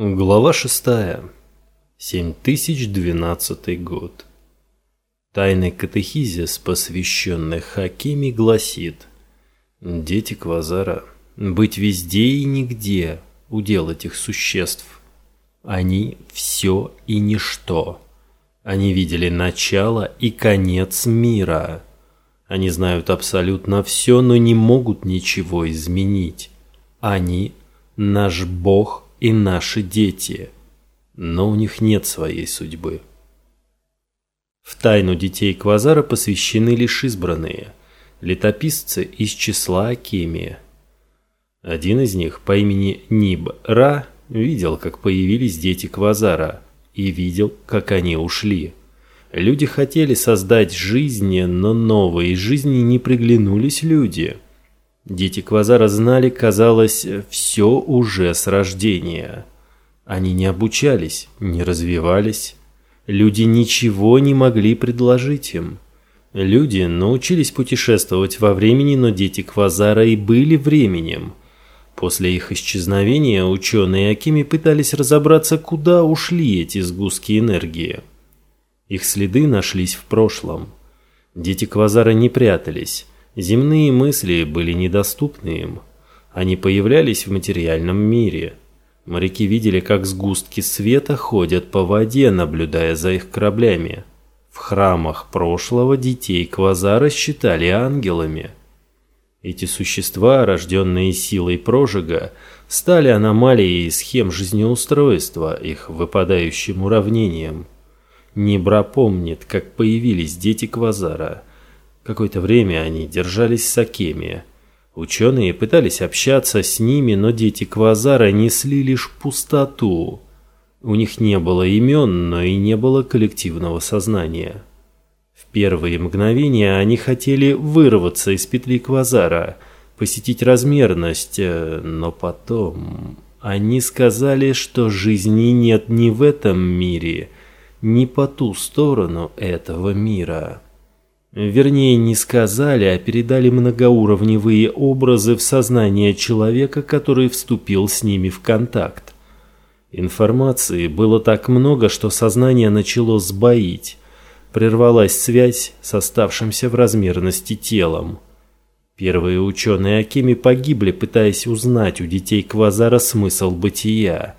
Глава 6. 7012 год. Тайный катехизис, посвященный Хакиме, гласит «Дети Квазара, быть везде и нигде – удел этих существ. Они – все и ничто. Они видели начало и конец мира. Они знают абсолютно все, но не могут ничего изменить. Они – наш Бог – и наши дети, но у них нет своей судьбы. В тайну детей Квазара посвящены лишь избранные, летописцы из числа Акемия. Один из них по имени Ниб Ра видел, как появились дети Квазара, и видел, как они ушли. Люди хотели создать жизни, но новые жизни не приглянулись люди – Дети Квазара знали, казалось, все уже с рождения. Они не обучались, не развивались. Люди ничего не могли предложить им. Люди научились путешествовать во времени, но дети Квазара и были временем. После их исчезновения ученые Акими пытались разобраться, куда ушли эти сгустки энергии. Их следы нашлись в прошлом. Дети Квазара не прятались. Земные мысли были недоступны им. Они появлялись в материальном мире. Моряки видели, как сгустки света ходят по воде, наблюдая за их кораблями. В храмах прошлого детей Квазара считали ангелами. Эти существа, рожденные силой прожига, стали аномалией схем жизнеустройства, их выпадающим уравнением. Небра помнит, как появились дети Квазара – Какое-то время они держались с Акемия. Ученые пытались общаться с ними, но дети Квазара несли лишь пустоту. У них не было имен, но и не было коллективного сознания. В первые мгновения они хотели вырваться из петли Квазара, посетить размерность, э, но потом они сказали, что жизни нет ни в этом мире, ни по ту сторону этого мира. Вернее, не сказали, а передали многоуровневые образы в сознание человека, который вступил с ними в контакт. Информации было так много, что сознание начало сбоить. Прервалась связь с оставшимся в размерности телом. Первые ученые Акими погибли, пытаясь узнать у детей Квазара смысл бытия.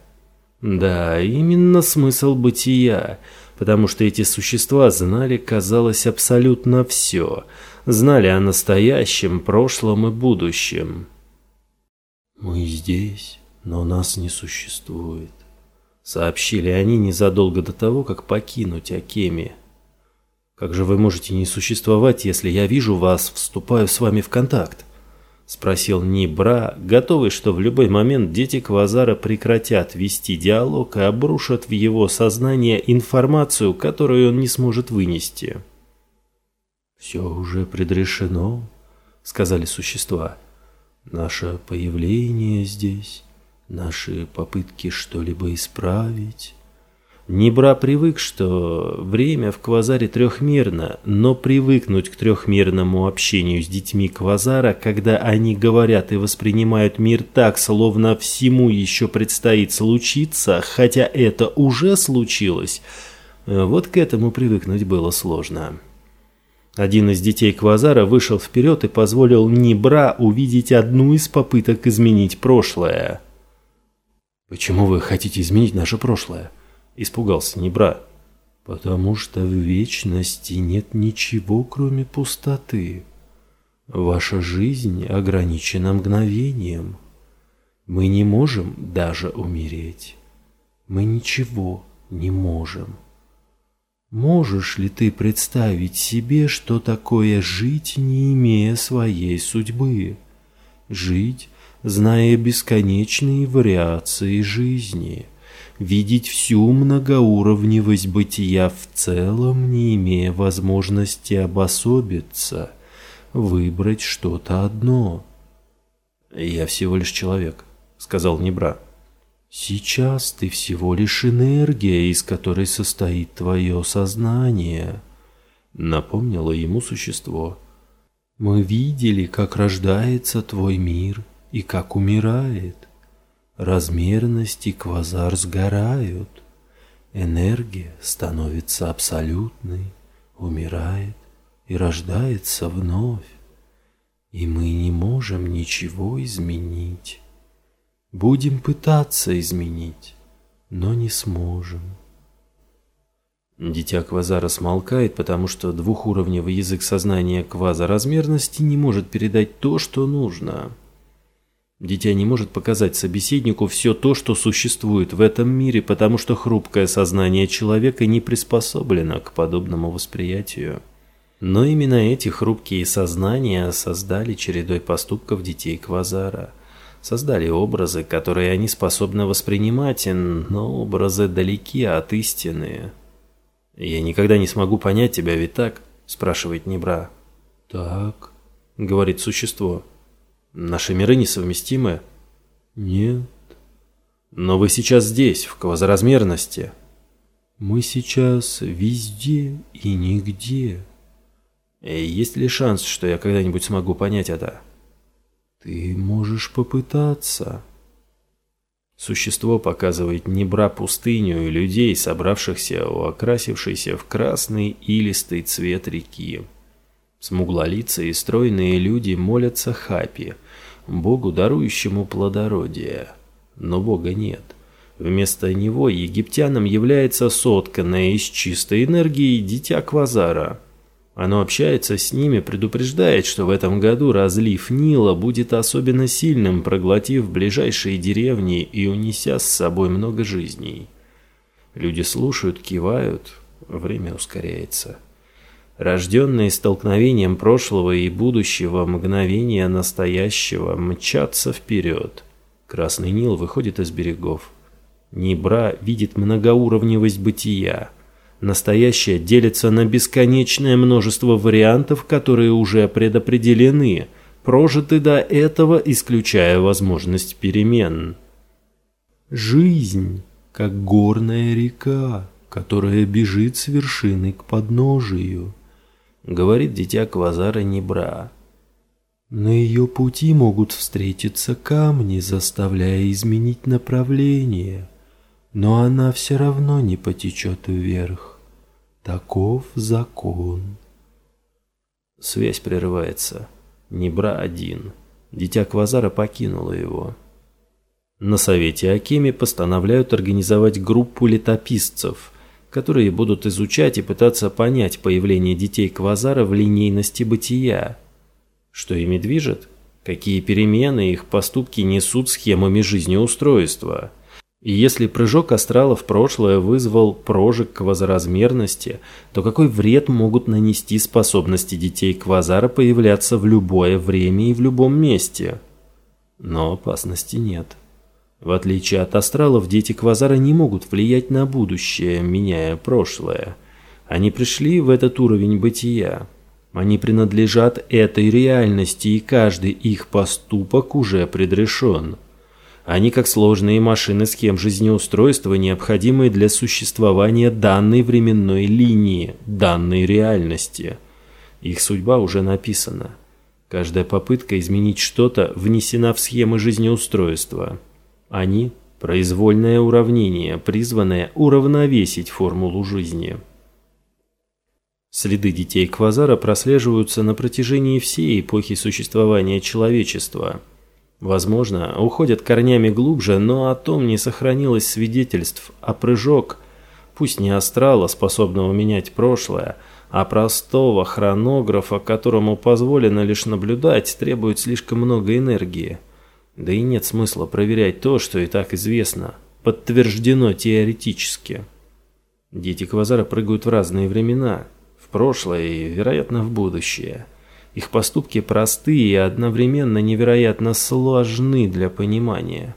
Да, именно смысл бытия – потому что эти существа знали, казалось, абсолютно все, знали о настоящем, прошлом и будущем. «Мы здесь, но нас не существует», — сообщили они незадолго до того, как покинуть Акеми. «Как же вы можете не существовать, если я вижу вас, вступаю с вами в контакт?» Спросил Нибра, готовый, что в любой момент дети Квазара прекратят вести диалог и обрушат в его сознание информацию, которую он не сможет вынести. «Все уже предрешено», — сказали существа. «Наше появление здесь, наши попытки что-либо исправить, Небра привык, что время в квазаре трехмерно, но привыкнуть к трехмерному общению с детьми квазара, когда они говорят и воспринимают мир так, словно всему еще предстоит случиться, хотя это уже случилось, вот к этому привыкнуть было сложно. Один из детей Квазара вышел вперед и позволил Небра увидеть одну из попыток изменить прошлое. «Почему вы хотите изменить наше прошлое?» Испугался Небра. «Потому что в вечности нет ничего, кроме пустоты. Ваша жизнь ограничена мгновением. Мы не можем даже умереть. Мы ничего не можем. Можешь ли ты представить себе, что такое жить, не имея своей судьбы? Жить, зная бесконечные вариации жизни» видеть всю многоуровневость бытия в целом, не имея возможности обособиться, выбрать что-то одно. «Я всего лишь человек», — сказал Небра. «Сейчас ты всего лишь энергия, из которой состоит твое сознание», — напомнило ему существо. «Мы видели, как рождается твой мир и как умирает. Размерность и квазар сгорают. Энергия становится абсолютной, умирает и рождается вновь. И мы не можем ничего изменить. Будем пытаться изменить, но не сможем. Дитя квазара смолкает, потому что двухуровневый язык сознания квазаразмерности не может передать то, что нужно. Дитя не может показать собеседнику все то, что существует в этом мире, потому что хрупкое сознание человека не приспособлено к подобному восприятию. Но именно эти хрупкие сознания создали чередой поступков детей Квазара. Создали образы, которые они способны воспринимать, но образы далеки от истины. «Я никогда не смогу понять тебя, ведь так?» – спрашивает Небра. «Так», – говорит существо. Наши миры несовместимы? Нет. Но вы сейчас здесь, в квазоразмерности. Мы сейчас везде и нигде. И есть ли шанс, что я когда-нибудь смогу понять это? Ты можешь попытаться. Существо показывает небра пустыню и людей, собравшихся у окрасившейся в красный илистый цвет реки. Смуглолицые и стройные люди молятся Хапи, богу, дарующему плодородие. Но бога нет. Вместо него египтянам является сотканное из чистой энергии дитя Квазара. Оно общается с ними, предупреждает, что в этом году разлив Нила будет особенно сильным, проглотив ближайшие деревни и унеся с собой много жизней. Люди слушают, кивают, время ускоряется. Рожденные столкновением прошлого и будущего, мгновения настоящего мчатся вперед. Красный Нил выходит из берегов. Небра видит многоуровневость бытия. Настоящее делится на бесконечное множество вариантов, которые уже предопределены, прожиты до этого, исключая возможность перемен. Жизнь, как горная река, которая бежит с вершины к подножию говорит дитя Квазара Небра. На ее пути могут встретиться камни, заставляя изменить направление, но она все равно не потечет вверх. Таков закон. Связь прерывается. Небра один. Дитя Квазара покинуло его. На совете Акеми постановляют организовать группу летописцев – которые будут изучать и пытаться понять появление детей Квазара в линейности бытия. Что ими движет? Какие перемены их поступки несут схемами жизнеустройства? И если прыжок астрала в прошлое вызвал прожиг квазоразмерности, то какой вред могут нанести способности детей Квазара появляться в любое время и в любом месте? Но опасности нет. В отличие от астралов, дети Квазара не могут влиять на будущее, меняя прошлое. Они пришли в этот уровень бытия. Они принадлежат этой реальности, и каждый их поступок уже предрешен. Они как сложные машины схем жизнеустройства, необходимые для существования данной временной линии, данной реальности. Их судьба уже написана. Каждая попытка изменить что-то внесена в схемы жизнеустройства. Они – произвольное уравнение, призванное уравновесить формулу жизни. Следы детей Квазара прослеживаются на протяжении всей эпохи существования человечества. Возможно, уходят корнями глубже, но о том не сохранилось свидетельств, а прыжок, пусть не астрала, способного менять прошлое, а простого хронографа, которому позволено лишь наблюдать, требует слишком много энергии. Да и нет смысла проверять то, что и так известно, подтверждено теоретически. Дети Квазара прыгают в разные времена, в прошлое и, вероятно, в будущее. Их поступки просты и одновременно невероятно сложны для понимания.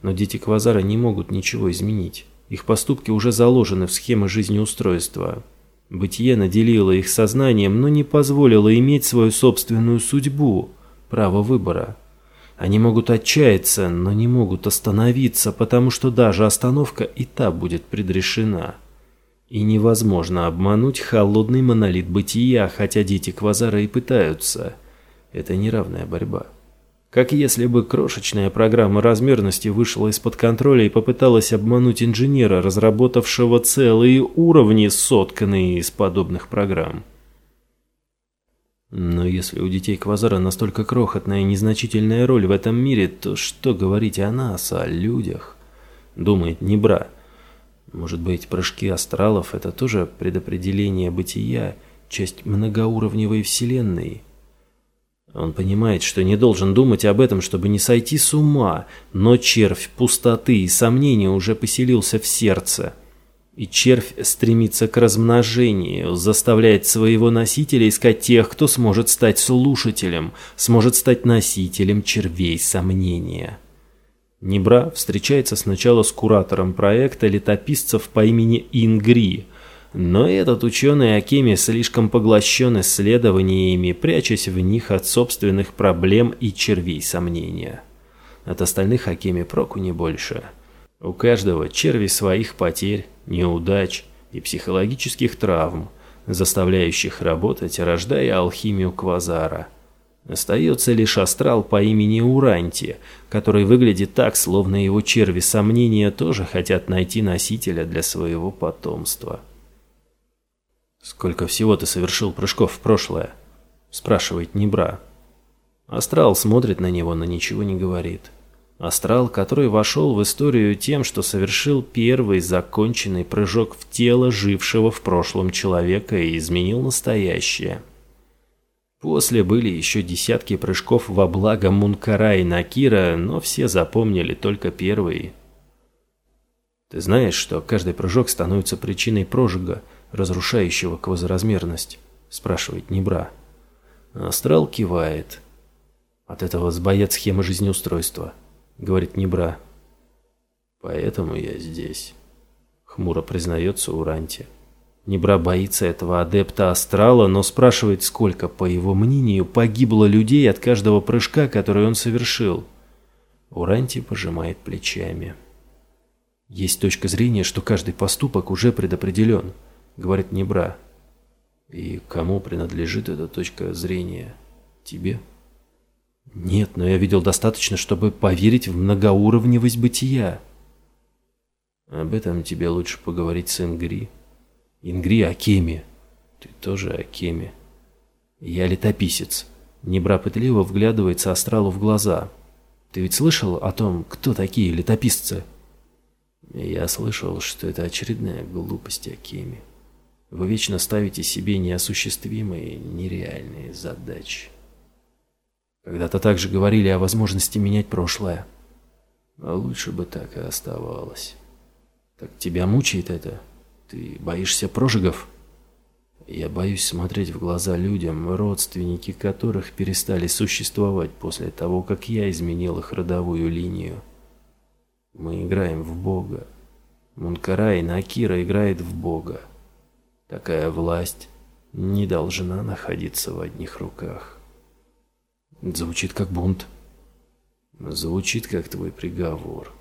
Но дети Квазара не могут ничего изменить. Их поступки уже заложены в схемы жизнеустройства. Бытие наделило их сознанием, но не позволило иметь свою собственную судьбу, право выбора. Они могут отчаяться, но не могут остановиться, потому что даже остановка и та будет предрешена. И невозможно обмануть холодный монолит бытия, хотя дети Квазара и пытаются. Это неравная борьба. Как если бы крошечная программа размерности вышла из-под контроля и попыталась обмануть инженера, разработавшего целые уровни, сотканные из подобных программ. Но если у детей Квазара настолько крохотная и незначительная роль в этом мире, то что говорить о нас, о людях? Думает Небра. Может быть, прыжки астралов – это тоже предопределение бытия, часть многоуровневой вселенной? Он понимает, что не должен думать об этом, чтобы не сойти с ума, но червь пустоты и сомнения уже поселился в сердце. И червь стремится к размножению, заставляет своего носителя искать тех, кто сможет стать слушателем, сможет стать носителем червей сомнения. Небра встречается сначала с куратором проекта летописцев по имени Ингри, но этот ученый Акеми слишком поглощен исследованиями, прячась в них от собственных проблем и червей сомнения. От остальных Акеми проку не больше. У каждого черви своих потерь, неудач и психологических травм, заставляющих работать, рождая алхимию квазара – Остается лишь астрал по имени Уранти, который выглядит так, словно его черви сомнения тоже хотят найти носителя для своего потомства. «Сколько всего ты совершил прыжков в прошлое?» – спрашивает Небра. Астрал смотрит на него, но ничего не говорит. Астрал, который вошел в историю тем, что совершил первый законченный прыжок в тело жившего в прошлом человека и изменил настоящее – После были еще десятки прыжков во благо Мункара и Накира, но все запомнили только первый. Ты знаешь, что каждый прыжок становится причиной прожига, разрушающего квазоразмерность? Спрашивает Небра. Астрал кивает. От этого сбоят схемы жизнеустройства, говорит Небра. Поэтому я здесь. Хмуро признается Уранти. Небра боится этого адепта астрала, но спрашивает, сколько, по его мнению, погибло людей от каждого прыжка, который он совершил. Уранти пожимает плечами. Есть точка зрения, что каждый поступок уже предопределен, говорит Небра. И кому принадлежит эта точка зрения? Тебе? Нет, но я видел достаточно, чтобы поверить в многоуровневость бытия. Об этом тебе лучше поговорить с Ингри. Ингри Акеми. Ты тоже Акеми. Я летописец. Небра пытливо вглядывается астралу в глаза. Ты ведь слышал о том, кто такие летописцы? Я слышал, что это очередная глупость Акеми. Вы вечно ставите себе неосуществимые, нереальные задачи. Когда-то также говорили о возможности менять прошлое. А лучше бы так и оставалось. Так тебя мучает это? Ты боишься прожигов? Я боюсь смотреть в глаза людям, родственники которых перестали существовать после того, как я изменил их родовую линию. Мы играем в Бога. Мункара и Накира играет в Бога. Такая власть не должна находиться в одних руках. Звучит как бунт. Звучит как твой приговор.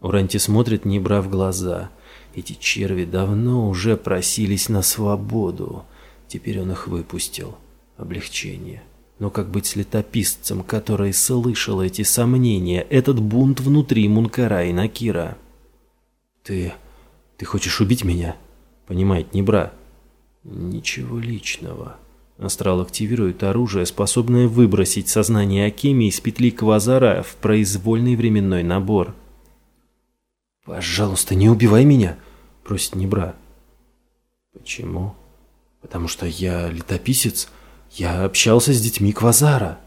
Уранти смотрит, не брав глаза – эти черви давно уже просились на свободу. Теперь он их выпустил. Облегчение. Но как быть с летописцем, который слышал эти сомнения, этот бунт внутри Мункара и Накира? «Ты... ты хочешь убить меня?» Понимает Небра. «Ничего личного». Астрал активирует оружие, способное выбросить сознание Акеми из петли Квазара в произвольный временной набор. «Пожалуйста, не убивай меня!» – просит Небра. «Почему?» «Потому что я летописец. Я общался с детьми Квазара».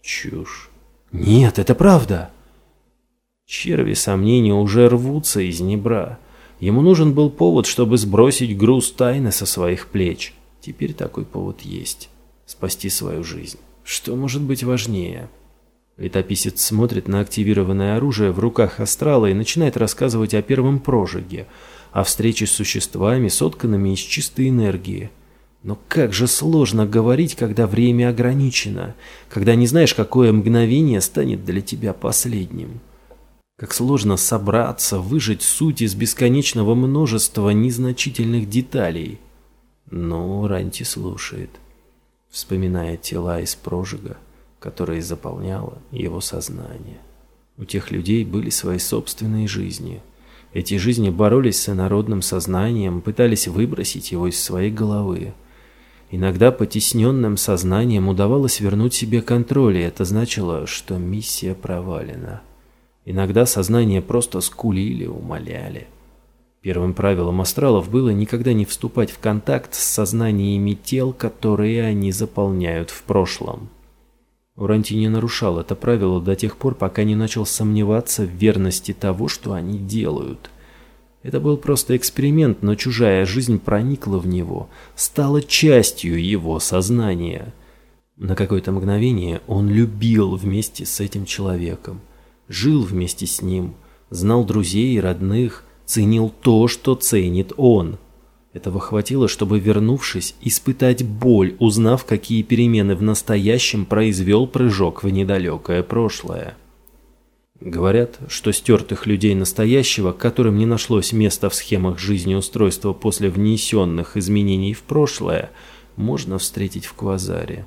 «Чушь». «Нет, это правда». Черви сомнения уже рвутся из Небра. Ему нужен был повод, чтобы сбросить груз тайны со своих плеч. Теперь такой повод есть. Спасти свою жизнь. Что может быть важнее?» Летописец смотрит на активированное оружие в руках астрала и начинает рассказывать о первом прожиге, о встрече с существами, сотканными из чистой энергии. Но как же сложно говорить, когда время ограничено, когда не знаешь, какое мгновение станет для тебя последним. Как сложно собраться, выжать суть из бесконечного множества незначительных деталей. Но Ранти слушает, вспоминая тела из прожига которое заполняло его сознание. У тех людей были свои собственные жизни. Эти жизни боролись с инородным сознанием, пытались выбросить его из своей головы. Иногда потесненным сознанием удавалось вернуть себе контроль, и это значило, что миссия провалена. Иногда сознание просто скулили, умоляли. Первым правилом астралов было никогда не вступать в контакт с сознаниями тел, которые они заполняют в прошлом. Уранти не нарушал это правило до тех пор, пока не начал сомневаться в верности того, что они делают. Это был просто эксперимент, но чужая жизнь проникла в него, стала частью его сознания. На какое-то мгновение он любил вместе с этим человеком, жил вместе с ним, знал друзей и родных, ценил то, что ценит он – этого хватило, чтобы, вернувшись, испытать боль, узнав, какие перемены в настоящем произвел прыжок в недалекое прошлое. Говорят, что стертых людей настоящего, которым не нашлось места в схемах жизнеустройства после внесенных изменений в прошлое, можно встретить в Квазаре.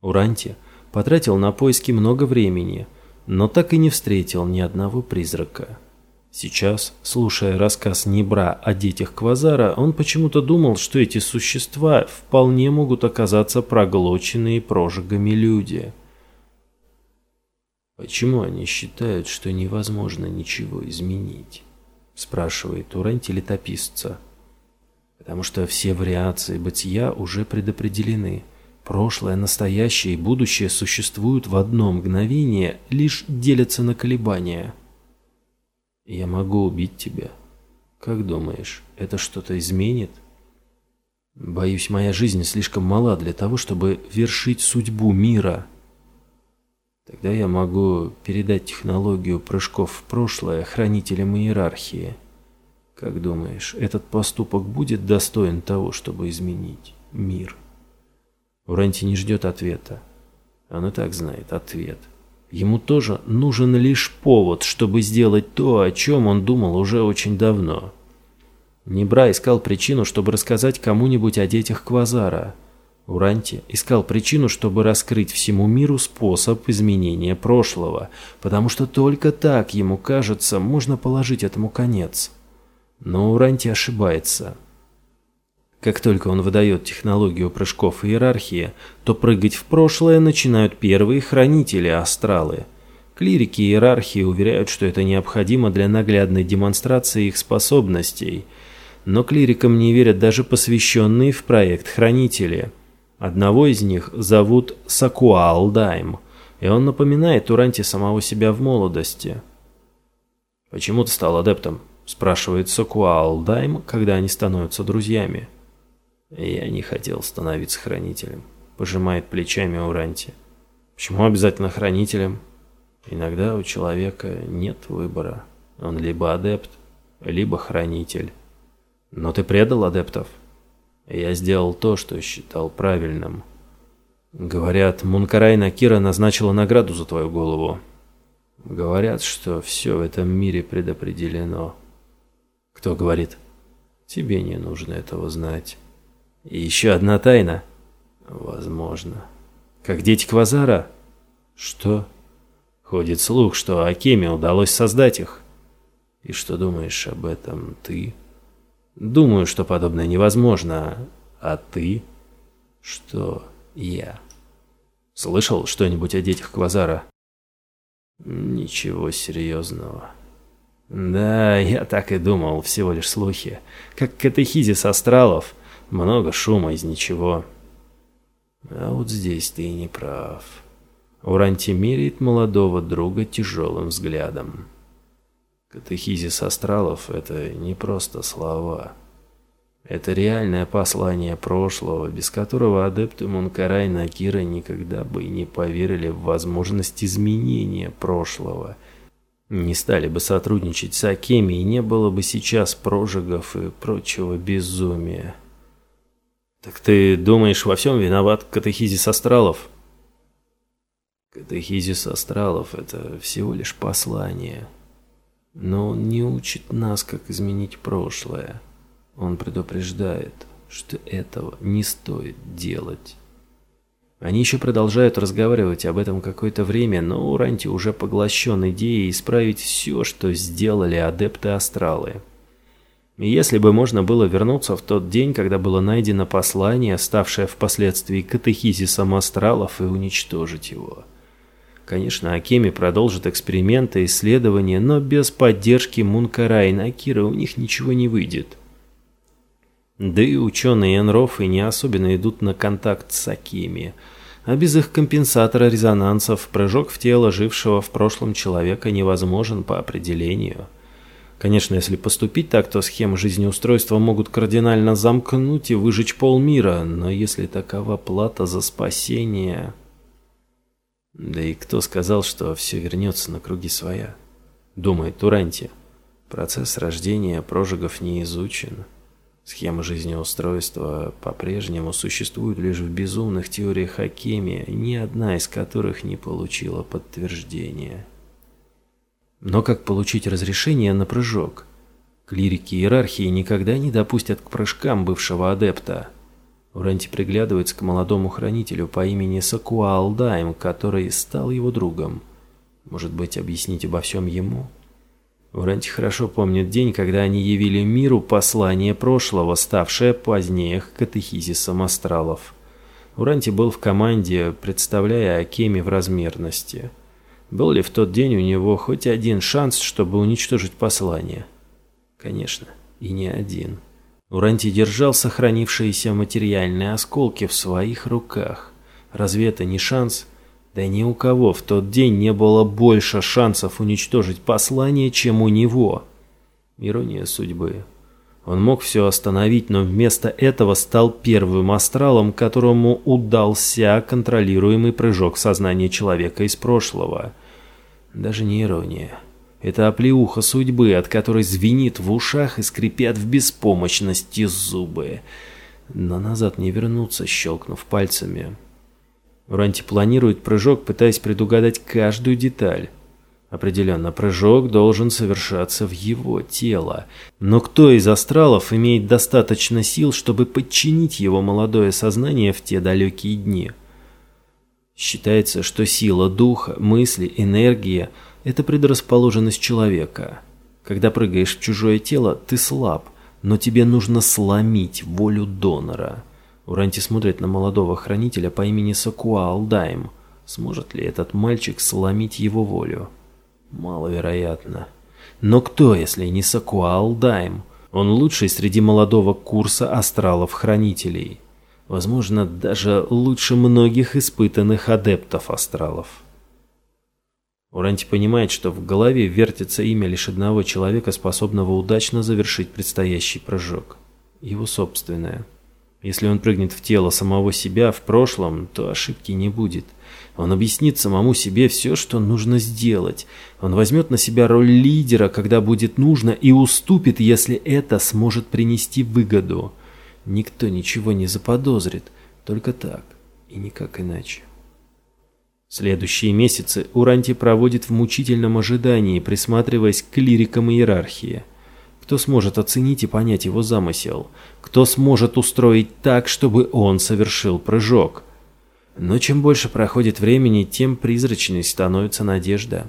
Уранти потратил на поиски много времени, но так и не встретил ни одного призрака. Сейчас, слушая рассказ Небра о детях Квазара, он почему-то думал, что эти существа вполне могут оказаться проглоченные прожигами люди. «Почему они считают, что невозможно ничего изменить?» – спрашивает Уранти летописца. «Потому что все вариации бытия уже предопределены. Прошлое, настоящее и будущее существуют в одно мгновение, лишь делятся на колебания». Я могу убить тебя. Как думаешь, это что-то изменит? Боюсь, моя жизнь слишком мала для того, чтобы вершить судьбу мира. Тогда я могу передать технологию прыжков в прошлое хранителям иерархии. Как думаешь, этот поступок будет достоин того, чтобы изменить мир? Уранти не ждет ответа. Он и так знает ответ. Ему тоже нужен лишь повод, чтобы сделать то, о чем он думал уже очень давно. Небра искал причину, чтобы рассказать кому-нибудь о детях Квазара. Уранти искал причину, чтобы раскрыть всему миру способ изменения прошлого, потому что только так, ему кажется, можно положить этому конец. Но Уранти ошибается. Как только он выдает технологию прыжков иерархии, то прыгать в прошлое начинают первые хранители астралы. Клирики иерархии уверяют, что это необходимо для наглядной демонстрации их способностей. Но клирикам не верят даже посвященные в проект хранители. Одного из них зовут Сакуалдайм, и он напоминает Уранте самого себя в молодости. «Почему ты стал адептом?» – спрашивает Сакуалдайм, когда они становятся друзьями. Я не хотел становиться хранителем. Пожимает плечами Уранти. Почему обязательно хранителем? Иногда у человека нет выбора. Он либо адепт, либо хранитель. Но ты предал адептов? Я сделал то, что считал правильным. Говорят, Мункарай Накира назначила награду за твою голову. Говорят, что все в этом мире предопределено. Кто говорит? Тебе не нужно этого знать. И еще одна тайна? Возможно. Как дети Квазара? Что? Ходит слух, что Акеме удалось создать их. И что думаешь об этом ты? Думаю, что подобное невозможно. А ты? Что я? Слышал что-нибудь о детях Квазара? Ничего серьезного. Да, я так и думал, всего лишь слухи. Как катехизис астралов – много шума из ничего. А вот здесь ты и не прав. Уранти меряет молодого друга тяжелым взглядом. Катехизис астралов — это не просто слова. Это реальное послание прошлого, без которого адепты Мункарай Накира никогда бы и не поверили в возможность изменения прошлого. Не стали бы сотрудничать с Акеми, и не было бы сейчас прожигов и прочего безумия. «Так ты думаешь, во всем виноват катехизис астралов?» Катехизис астралов – это всего лишь послание. Но он не учит нас, как изменить прошлое. Он предупреждает, что этого не стоит делать. Они еще продолжают разговаривать об этом какое-то время, но Уранти уже поглощен идеей исправить все, что сделали адепты-астралы. И если бы можно было вернуться в тот день, когда было найдено послание, ставшее впоследствии катехизисом астралов, и уничтожить его. Конечно, Акеми продолжит эксперименты, исследования, но без поддержки Мункара и Накира у них ничего не выйдет. Да и ученые Энрофы не особенно идут на контакт с Акеми – а без их компенсатора резонансов прыжок в тело жившего в прошлом человека невозможен по определению. Конечно, если поступить так, то схемы жизнеустройства могут кардинально замкнуть и выжечь полмира, но если такова плата за спасение... Да и кто сказал, что все вернется на круги своя? Думает Туранти. Процесс рождения прожигов не изучен. Схема жизнеустройства по-прежнему существует лишь в безумных теориях Хакеми, ни одна из которых не получила подтверждения. Но как получить разрешение на прыжок? Клирики иерархии никогда не допустят к прыжкам бывшего адепта. Уранти приглядывается к молодому хранителю по имени Сакуалдайм, который стал его другом. Может быть, объяснить обо всем ему? Уранти хорошо помнит день, когда они явили миру послание прошлого, ставшее позднее катехизисом астралов. Уранти был в команде, представляя Акеми в размерности. Был ли в тот день у него хоть один шанс, чтобы уничтожить послание? Конечно, и не один. Уранти держал сохранившиеся материальные осколки в своих руках. Разве это не шанс? Да ни у кого в тот день не было больше шансов уничтожить послание, чем у него. Ирония судьбы. Он мог все остановить, но вместо этого стал первым астралом, которому удался контролируемый прыжок сознания человека из прошлого. Даже не ирония. Это оплеуха судьбы, от которой звенит в ушах и скрипят в беспомощности зубы. Но назад не вернуться, щелкнув пальцами. Уранти планирует прыжок, пытаясь предугадать каждую деталь. Определенно, прыжок должен совершаться в его тело. Но кто из астралов имеет достаточно сил, чтобы подчинить его молодое сознание в те далекие дни? Считается, что сила духа, мысли, энергия – это предрасположенность человека. Когда прыгаешь в чужое тело, ты слаб, но тебе нужно сломить волю донора – Уранти смотрит на молодого хранителя по имени Сакуалдайм. Сможет ли этот мальчик сломить его волю? Маловероятно. Но кто, если не Сакуалдайм? Он лучший среди молодого курса астралов-хранителей. Возможно, даже лучше многих испытанных адептов астралов. Уранти понимает, что в голове вертится имя лишь одного человека, способного удачно завершить предстоящий прыжок. Его собственное. Если он прыгнет в тело самого себя в прошлом, то ошибки не будет. Он объяснит самому себе все, что нужно сделать. Он возьмет на себя роль лидера, когда будет нужно, и уступит, если это сможет принести выгоду. Никто ничего не заподозрит, только так и никак иначе. Следующие месяцы Уранти проводит в мучительном ожидании, присматриваясь к клирикам иерархии. Кто сможет оценить и понять его замысел? Кто сможет устроить так, чтобы он совершил прыжок? Но чем больше проходит времени, тем призрачней становится надежда.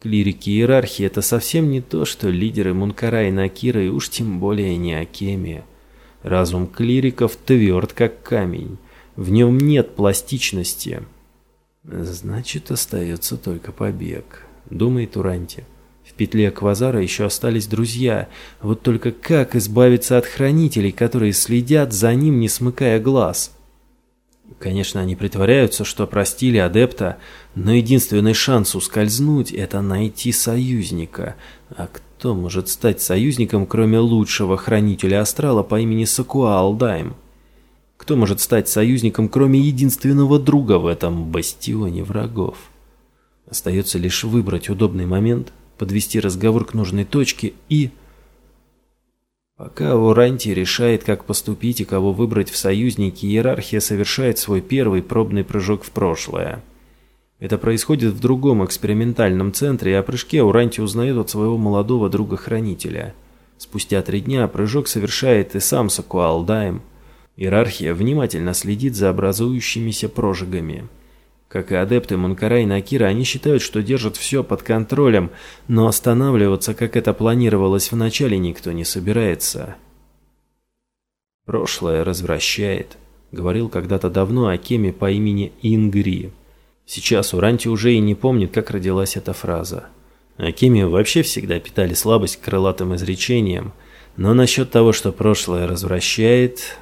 Клирики иерархии – это совсем не то, что лидеры Мункара и Накира, и уж тем более не Акемия. Разум клириков тверд, как камень. В нем нет пластичности. Значит, остается только побег, думает Уранти петле Квазара еще остались друзья. Вот только как избавиться от хранителей, которые следят за ним, не смыкая глаз? Конечно, они притворяются, что простили адепта, но единственный шанс ускользнуть – это найти союзника. А кто может стать союзником, кроме лучшего хранителя астрала по имени Сакуалдайм? Кто может стать союзником, кроме единственного друга в этом бастионе врагов? Остается лишь выбрать удобный момент – подвести разговор к нужной точке и... Пока Уранти решает, как поступить и кого выбрать в союзники, иерархия совершает свой первый пробный прыжок в прошлое. Это происходит в другом экспериментальном центре, и о прыжке Уранти узнает от своего молодого друга-хранителя. Спустя три дня прыжок совершает и сам Сакуалдайм. Иерархия внимательно следит за образующимися прожигами. Как и адепты Мункара и Накира, они считают, что держат все под контролем, но останавливаться, как это планировалось вначале, никто не собирается. «Прошлое развращает», — говорил когда-то давно о Кеме по имени Ингри. Сейчас Уранти уже и не помнит, как родилась эта фраза. Акими вообще всегда питали слабость к крылатым изречениям, но насчет того, что прошлое развращает...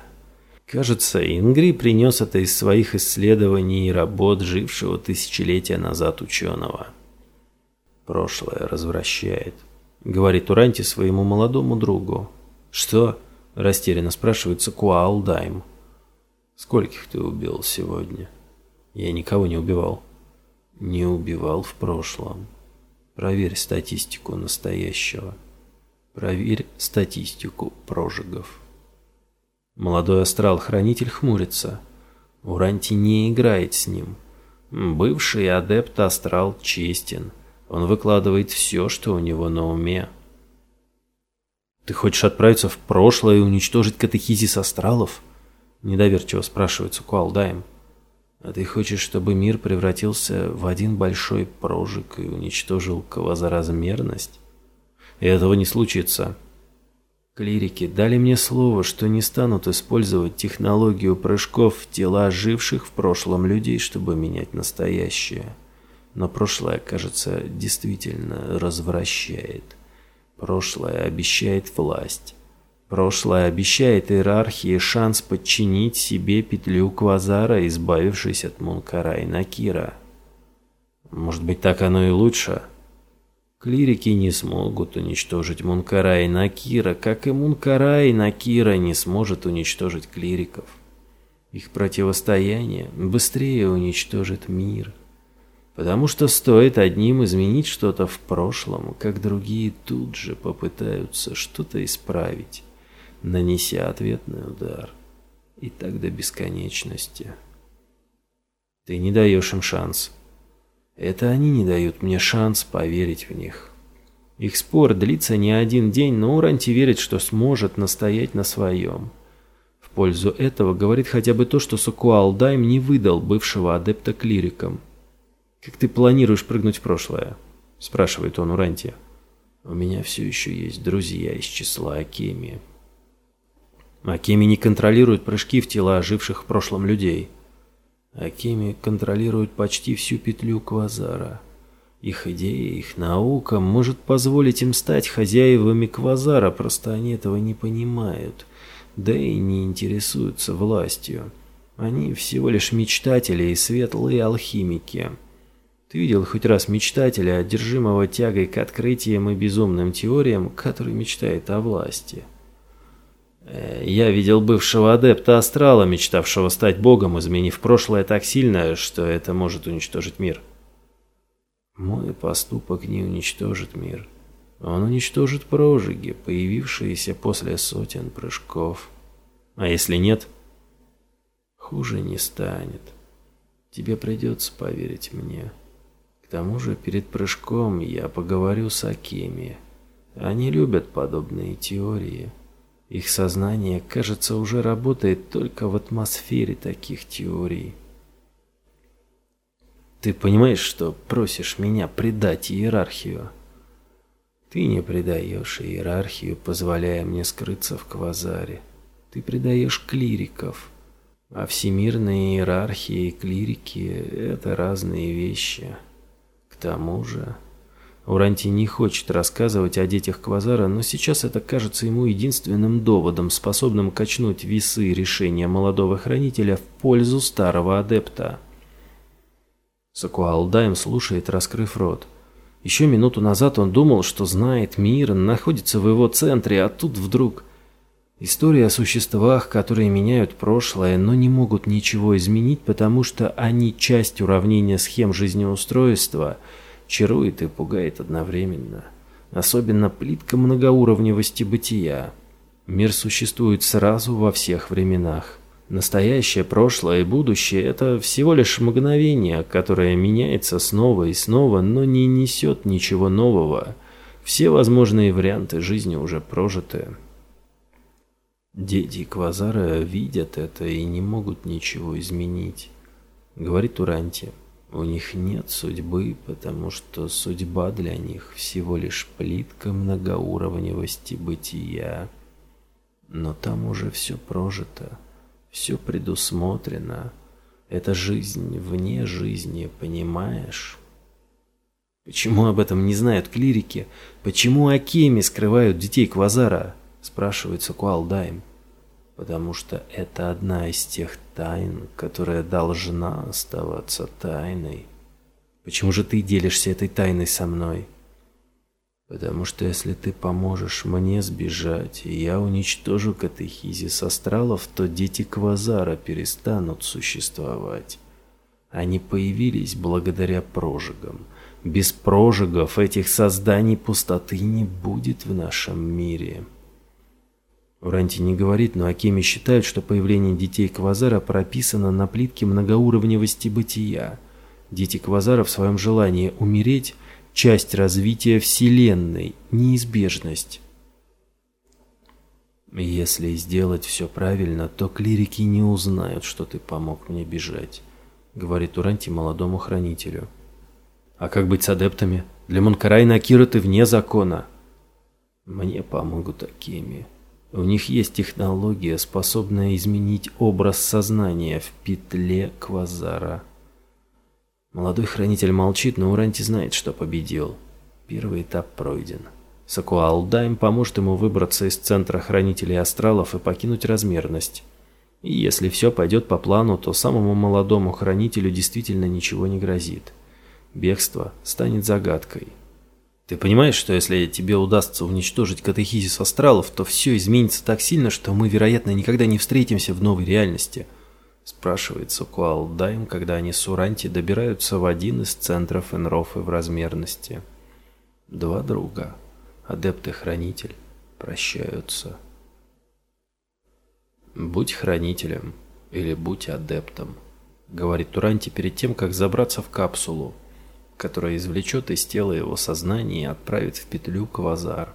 Кажется, Ингри принес это из своих исследований и работ жившего тысячелетия назад ученого. «Прошлое развращает», — говорит Уранти своему молодому другу. «Что?» — растерянно спрашивает Сакуалдайм. «Скольких ты убил сегодня?» «Я никого не убивал». «Не убивал в прошлом», Проверь статистику настоящего. Проверь статистику прожигов. Молодой астрал-хранитель хмурится. Уранти не играет с ним. Бывший адепт астрал честен. Он выкладывает все, что у него на уме. «Ты хочешь отправиться в прошлое и уничтожить катехизис астралов?» Недоверчиво спрашивает Сукуалдайм. А ты хочешь, чтобы мир превратился в один большой прожиг и уничтожил квазоразмерность? Этого не случится. Клирики дали мне слово, что не станут использовать технологию прыжков в тела оживших в прошлом людей, чтобы менять настоящее. Но прошлое, кажется, действительно развращает. Прошлое обещает власть. Прошлое обещает иерархии шанс подчинить себе петлю Квазара, избавившись от Мункара и Накира. Может быть, так оно и лучше? Клирики не смогут уничтожить Мункара и Накира, как и Мункара и Накира не сможет уничтожить клириков. Их противостояние быстрее уничтожит мир. Потому что стоит одним изменить что-то в прошлом, как другие тут же попытаются что-то исправить нанеся ответный удар. И так до бесконечности. Ты не даешь им шанс. Это они не дают мне шанс поверить в них. Их спор длится не один день, но Уранти верит, что сможет настоять на своем. В пользу этого говорит хотя бы то, что Сукуалдайм не выдал бывшего адепта клирикам. «Как ты планируешь прыгнуть в прошлое?» – спрашивает он Уранти. «У меня все еще есть друзья из числа Акеми», Акими не контролирует прыжки в тела оживших в прошлом людей. Акими контролирует почти всю петлю Квазара. Их идея, их наука может позволить им стать хозяевами Квазара, просто они этого не понимают, да и не интересуются властью. Они всего лишь мечтатели и светлые алхимики. Ты видел хоть раз мечтателя, одержимого тягой к открытиям и безумным теориям, который мечтает о власти? Э, я видел бывшего адепта Астрала, мечтавшего стать богом, изменив прошлое так сильно, что это может уничтожить мир. Мой поступок не уничтожит мир. Он уничтожит прожиги, появившиеся после сотен прыжков. А если нет? Хуже не станет. Тебе придется поверить мне. К тому же перед прыжком я поговорю с Акеми. Они любят подобные теории. Их сознание, кажется, уже работает только в атмосфере таких теорий. Ты понимаешь, что просишь меня предать иерархию? Ты не предаешь иерархию, позволяя мне скрыться в квазаре. Ты предаешь клириков. А всемирные иерархии и клирики – это разные вещи. К тому же... Уранти не хочет рассказывать о детях Квазара, но сейчас это кажется ему единственным доводом, способным качнуть весы решения молодого хранителя в пользу старого адепта. Сакуалдайм слушает, раскрыв рот. Еще минуту назад он думал, что знает мир, находится в его центре, а тут вдруг... История о существах, которые меняют прошлое, но не могут ничего изменить, потому что они часть уравнения схем жизнеустройства — чарует и пугает одновременно. Особенно плитка многоуровневости бытия. Мир существует сразу во всех временах. Настоящее, прошлое и будущее – это всего лишь мгновение, которое меняется снова и снова, но не несет ничего нового. Все возможные варианты жизни уже прожиты. Дети Квазара видят это и не могут ничего изменить. Говорит Уранти, у них нет судьбы, потому что судьба для них всего лишь плитка многоуровневости бытия. Но там уже все прожито, все предусмотрено. Это жизнь вне жизни, понимаешь? Почему об этом не знают клирики? Почему Акеми скрывают детей Квазара? спрашивает Сукуалдайм. Потому что это одна из тех тайн, которая должна оставаться тайной. Почему же ты делишься этой тайной со мной? Потому что если ты поможешь мне сбежать, и я уничтожу катехизис астралов, то дети Квазара перестанут существовать. Они появились благодаря прожигам. Без прожигов этих созданий пустоты не будет в нашем мире. Уранти не говорит, но Акеми считают, что появление детей Квазара прописано на плитке многоуровневости бытия. Дети Квазара в своем желании умереть – часть развития Вселенной, неизбежность. Если сделать все правильно, то клирики не узнают, что ты помог мне бежать, говорит Уранти молодому хранителю. А как быть с адептами? Для Монкарайна Акира ты вне закона. Мне помогут Акеми. У них есть технология, способная изменить образ сознания в петле квазара. Молодой хранитель молчит, но Уранти знает, что победил. Первый этап пройден. Сакуалдайм поможет ему выбраться из центра хранителей астралов и покинуть размерность. И если все пойдет по плану, то самому молодому хранителю действительно ничего не грозит. Бегство станет загадкой. Ты понимаешь, что если тебе удастся уничтожить катехизис астралов, то все изменится так сильно, что мы, вероятно, никогда не встретимся в новой реальности?» Спрашивает Сукуал Дайм, когда они с Уранти добираются в один из центров Энрофы в размерности. Два друга, адепт и хранитель, прощаются. «Будь хранителем или будь адептом», — говорит Туранти перед тем, как забраться в капсулу, которая извлечет из тела его сознание и отправит в петлю квазар.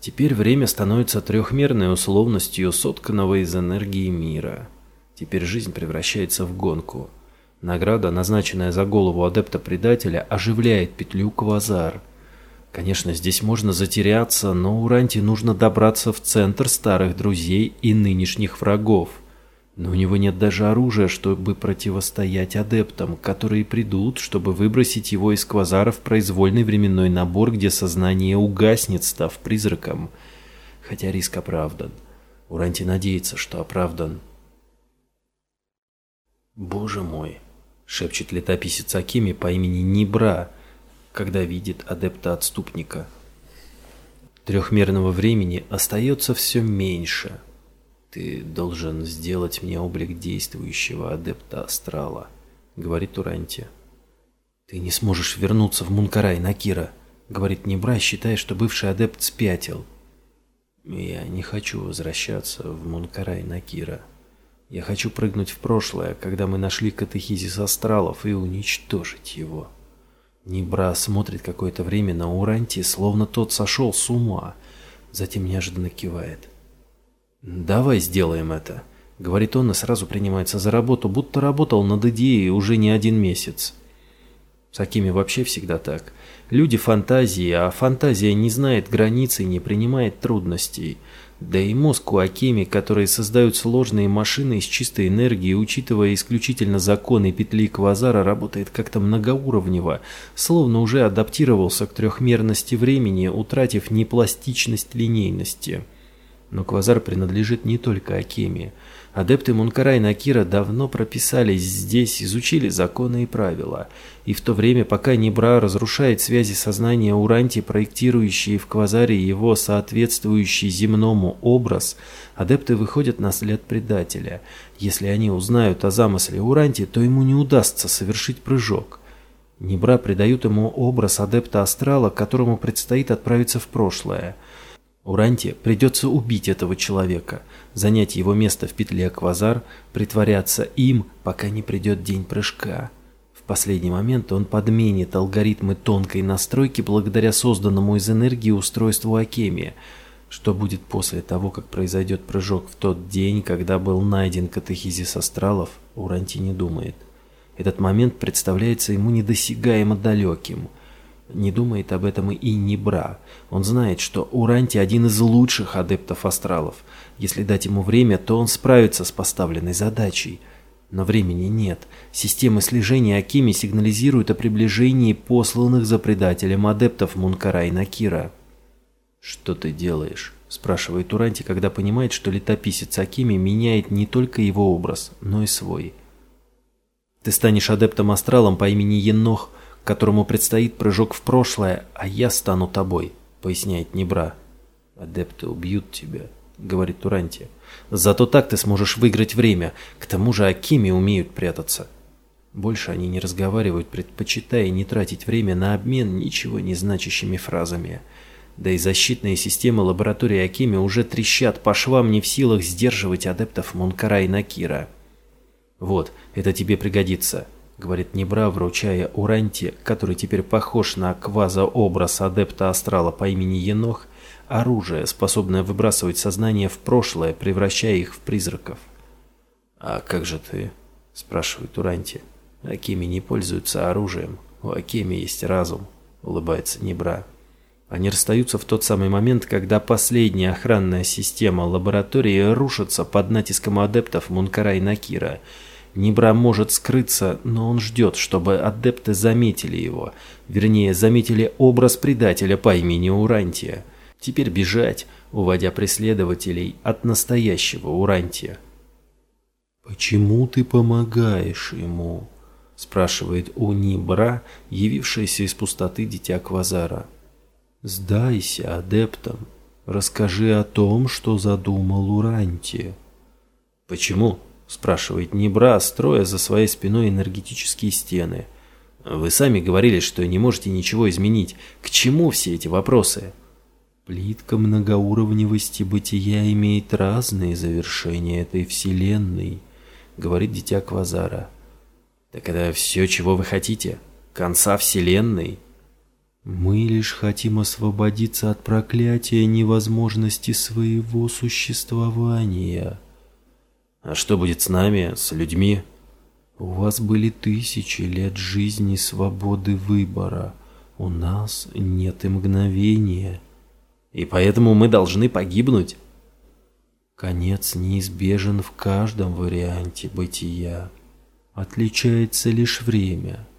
Теперь время становится трехмерной условностью сотканного из энергии мира. Теперь жизнь превращается в гонку. Награда, назначенная за голову адепта-предателя, оживляет петлю квазар. Конечно, здесь можно затеряться, но Уранти нужно добраться в центр старых друзей и нынешних врагов. Но у него нет даже оружия, чтобы противостоять адептам, которые придут, чтобы выбросить его из квазара в произвольный временной набор, где сознание угаснет, став призраком. Хотя риск оправдан. Уранти надеется, что оправдан. «Боже мой!» — шепчет летописец Акими по имени Нибра, когда видит адепта-отступника. Трехмерного времени остается все меньше — «Ты должен сделать мне облик действующего адепта астрала», — говорит Туранти. «Ты не сможешь вернуться в Мункарай, Накира», — говорит Небра, считая, что бывший адепт спятил. «Я не хочу возвращаться в Мункарай, Накира. Я хочу прыгнуть в прошлое, когда мы нашли катехизис астралов, и уничтожить его». Небра смотрит какое-то время на Уранти, словно тот сошел с ума, затем неожиданно кивает. «Давай сделаем это», — говорит он и сразу принимается за работу, будто работал над идеей уже не один месяц. С Акими вообще всегда так. Люди фантазии, а фантазия не знает границ и не принимает трудностей. Да и мозг у Акими, которые создают сложные машины из чистой энергии, учитывая исключительно законы петли квазара, работает как-то многоуровнево, словно уже адаптировался к трехмерности времени, утратив непластичность линейности. Но квазар принадлежит не только Акеме. Адепты Мункара и Накира давно прописались здесь, изучили законы и правила. И в то время, пока Небра разрушает связи сознания Уранти, проектирующие в квазаре его соответствующий земному образ, адепты выходят на след предателя. Если они узнают о замысле Уранти, то ему не удастся совершить прыжок. Небра придают ему образ адепта астрала, которому предстоит отправиться в прошлое – Уранте придется убить этого человека, занять его место в петле Аквазар, притворяться им, пока не придет день прыжка. В последний момент он подменит алгоритмы тонкой настройки благодаря созданному из энергии устройству Акемия. Что будет после того, как произойдет прыжок в тот день, когда был найден катехизис астралов, Уранти не думает. Этот момент представляется ему недосягаемо далеким. Не думает об этом и Небра. Он знает, что Уранти один из лучших адептов астралов. Если дать ему время, то он справится с поставленной задачей. Но времени нет. Системы слежения Акими сигнализируют о приближении посланных за предателем адептов Мункара и Накира. «Что ты делаешь?» – спрашивает Уранти, когда понимает, что летописец Акими меняет не только его образ, но и свой. «Ты станешь адептом-астралом по имени Енох, которому предстоит прыжок в прошлое, а я стану тобой», – поясняет Небра. «Адепты убьют тебя», – говорит Уранти. «Зато так ты сможешь выиграть время. К тому же Акими умеют прятаться». Больше они не разговаривают, предпочитая не тратить время на обмен ничего не значащими фразами – да и защитные системы лаборатории Акими уже трещат по швам не в силах сдерживать адептов Мункара и Накира. «Вот, это тебе пригодится», — говорит Небра, вручая Уранти, который теперь похож на квазообраз адепта астрала по имени Енох, оружие, способное выбрасывать сознание в прошлое, превращая их в призраков. «А как же ты?» — спрашивает Уранти. «Акими не пользуются оружием. У Акими есть разум», — улыбается Небра. Они расстаются в тот самый момент, когда последняя охранная система лаборатории рушится под натиском адептов Мункара и Накира. Нибра может скрыться, но он ждет, чтобы адепты заметили его. Вернее, заметили образ предателя по имени Урантия. Теперь бежать, уводя преследователей от настоящего Урантия. «Почему ты помогаешь ему?» – спрашивает у Нибра, явившаяся из пустоты дитя Квазара. Сдайся адептам, расскажи о том, что задумал Уранти. Почему? Спрашивает Небра, строя за своей спиной энергетические стены. Вы сами говорили, что не можете ничего изменить. К чему все эти вопросы? Плитка многоуровневости бытия имеет разные завершения этой вселенной, говорит дитя Квазара. Так это все, чего вы хотите? Конца вселенной? Мы лишь хотим освободиться от проклятия невозможности своего существования. А что будет с нами, с людьми? У вас были тысячи лет жизни свободы выбора. У нас нет и мгновения. И поэтому мы должны погибнуть? Конец неизбежен в каждом варианте бытия. Отличается лишь время –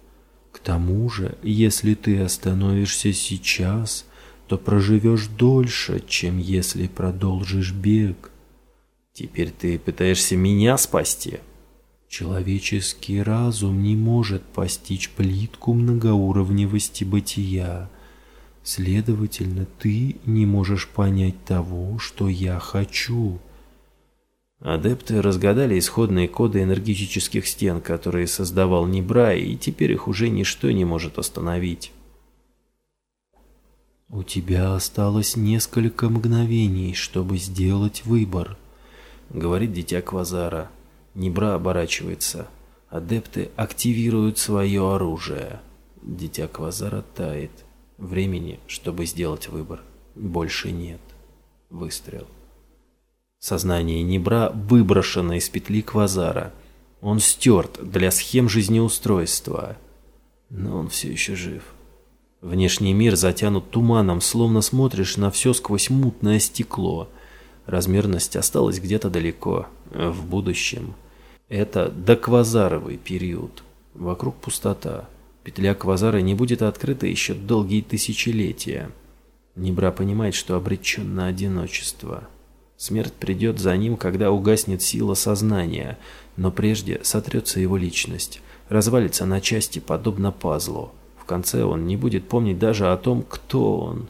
к тому же, если ты остановишься сейчас, то проживешь дольше, чем если продолжишь бег. Теперь ты пытаешься меня спасти? Человеческий разум не может постичь плитку многоуровневости бытия. Следовательно, ты не можешь понять того, что я хочу. Адепты разгадали исходные коды энергетических стен, которые создавал Небра, и теперь их уже ничто не может остановить. «У тебя осталось несколько мгновений, чтобы сделать выбор», — говорит дитя Квазара. Небра оборачивается. Адепты активируют свое оружие. Дитя Квазара тает. Времени, чтобы сделать выбор, больше нет. Выстрел. Сознание Небра выброшено из петли квазара. Он стерт для схем жизнеустройства. Но он все еще жив. Внешний мир затянут туманом, словно смотришь на все сквозь мутное стекло. Размерность осталась где-то далеко, в будущем. Это доквазаровый период. Вокруг пустота. Петля квазара не будет открыта еще долгие тысячелетия. Небра понимает, что обречен на одиночество. Смерть придет за ним, когда угаснет сила сознания, но прежде сотрется его личность, развалится на части, подобно пазлу. В конце он не будет помнить даже о том, кто он.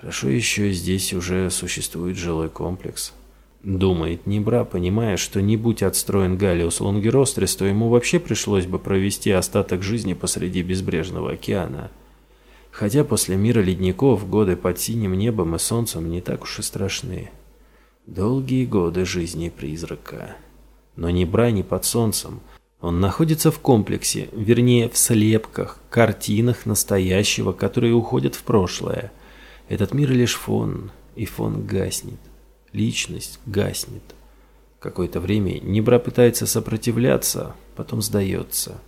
Хорошо еще здесь уже существует жилой комплекс. Думает Небра, понимая, что не будь отстроен Галиус Лонгерострис, то ему вообще пришлось бы провести остаток жизни посреди безбрежного океана. Хотя после мира ледников годы под синим небом и солнцем не так уж и страшные. Долгие годы жизни призрака. Но ни бра, ни под солнцем. Он находится в комплексе, вернее в слепках, картинах настоящего, которые уходят в прошлое. Этот мир лишь фон, и фон гаснет. Личность гаснет. Какое-то время Небра пытается сопротивляться, потом сдается.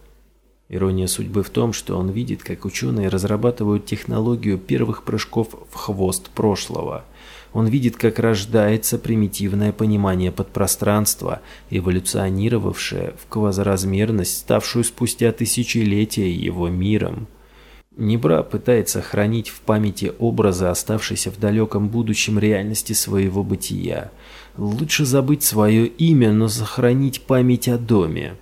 Ирония судьбы в том, что он видит, как ученые разрабатывают технологию первых прыжков в хвост прошлого. Он видит, как рождается примитивное понимание подпространства, эволюционировавшее в квазоразмерность, ставшую спустя тысячелетия его миром. Небра пытается хранить в памяти образы, оставшиеся в далеком будущем реальности своего бытия. Лучше забыть свое имя, но сохранить память о доме.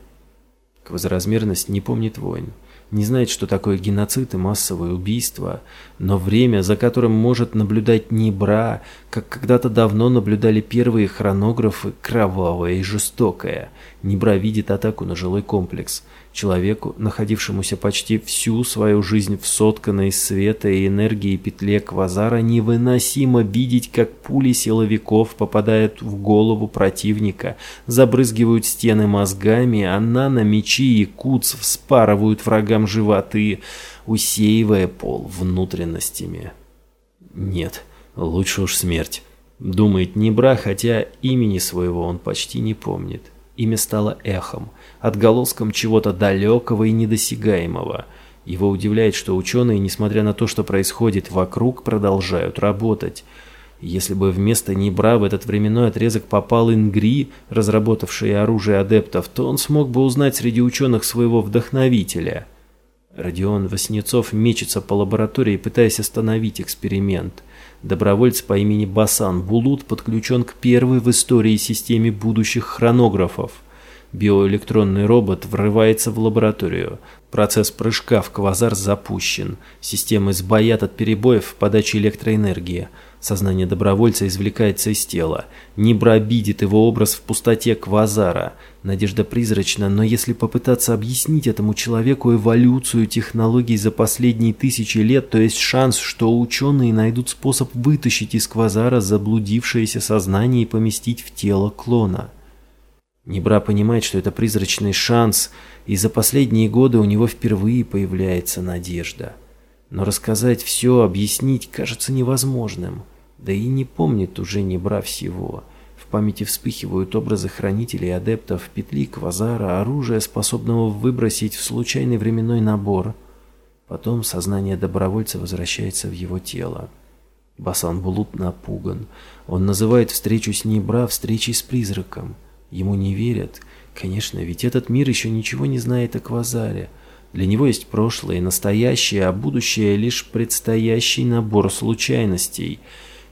Квазоразмерность не помнит войн, не знает, что такое геноцид и массовое убийство, но время, за которым может наблюдать Небра, как когда-то давно наблюдали первые хронографы, кровавое и жестокое. Небра видит атаку на жилой комплекс – Человеку, находившемуся почти всю свою жизнь в сотканной света и энергии петле квазара, невыносимо видеть, как пули силовиков попадают в голову противника, забрызгивают стены мозгами, а нано, мечи и куц вспарывают врагам животы, усеивая пол внутренностями. Нет, лучше уж смерть. Думает Небра, хотя имени своего он почти не помнит. Имя стало эхом – отголоском чего-то далекого и недосягаемого. Его удивляет, что ученые, несмотря на то, что происходит вокруг, продолжают работать. Если бы вместо Небра в этот временной отрезок попал Ингри, разработавший оружие адептов, то он смог бы узнать среди ученых своего вдохновителя. Родион Васнецов мечется по лаборатории, пытаясь остановить эксперимент. Добровольец по имени Басан Булут подключен к первой в истории системе будущих хронографов – Биоэлектронный робот врывается в лабораторию. Процесс прыжка в квазар запущен. Системы сбоят от перебоев в подаче электроэнергии. Сознание добровольца извлекается из тела. Нибра видит его образ в пустоте квазара. Надежда призрачна, но если попытаться объяснить этому человеку эволюцию технологий за последние тысячи лет, то есть шанс, что ученые найдут способ вытащить из квазара заблудившееся сознание и поместить в тело клона. Небра понимает, что это призрачный шанс, и за последние годы у него впервые появляется надежда. Но рассказать все, объяснить кажется невозможным. Да и не помнит уже Небра всего. В памяти вспыхивают образы хранителей, адептов, петли, квазара, оружия, способного выбросить в случайный временной набор. Потом сознание добровольца возвращается в его тело. Басан Булут напуган. Он называет встречу с Небра встречей с призраком. Ему не верят. Конечно, ведь этот мир еще ничего не знает о Квазаре. Для него есть прошлое и настоящее, а будущее лишь предстоящий набор случайностей.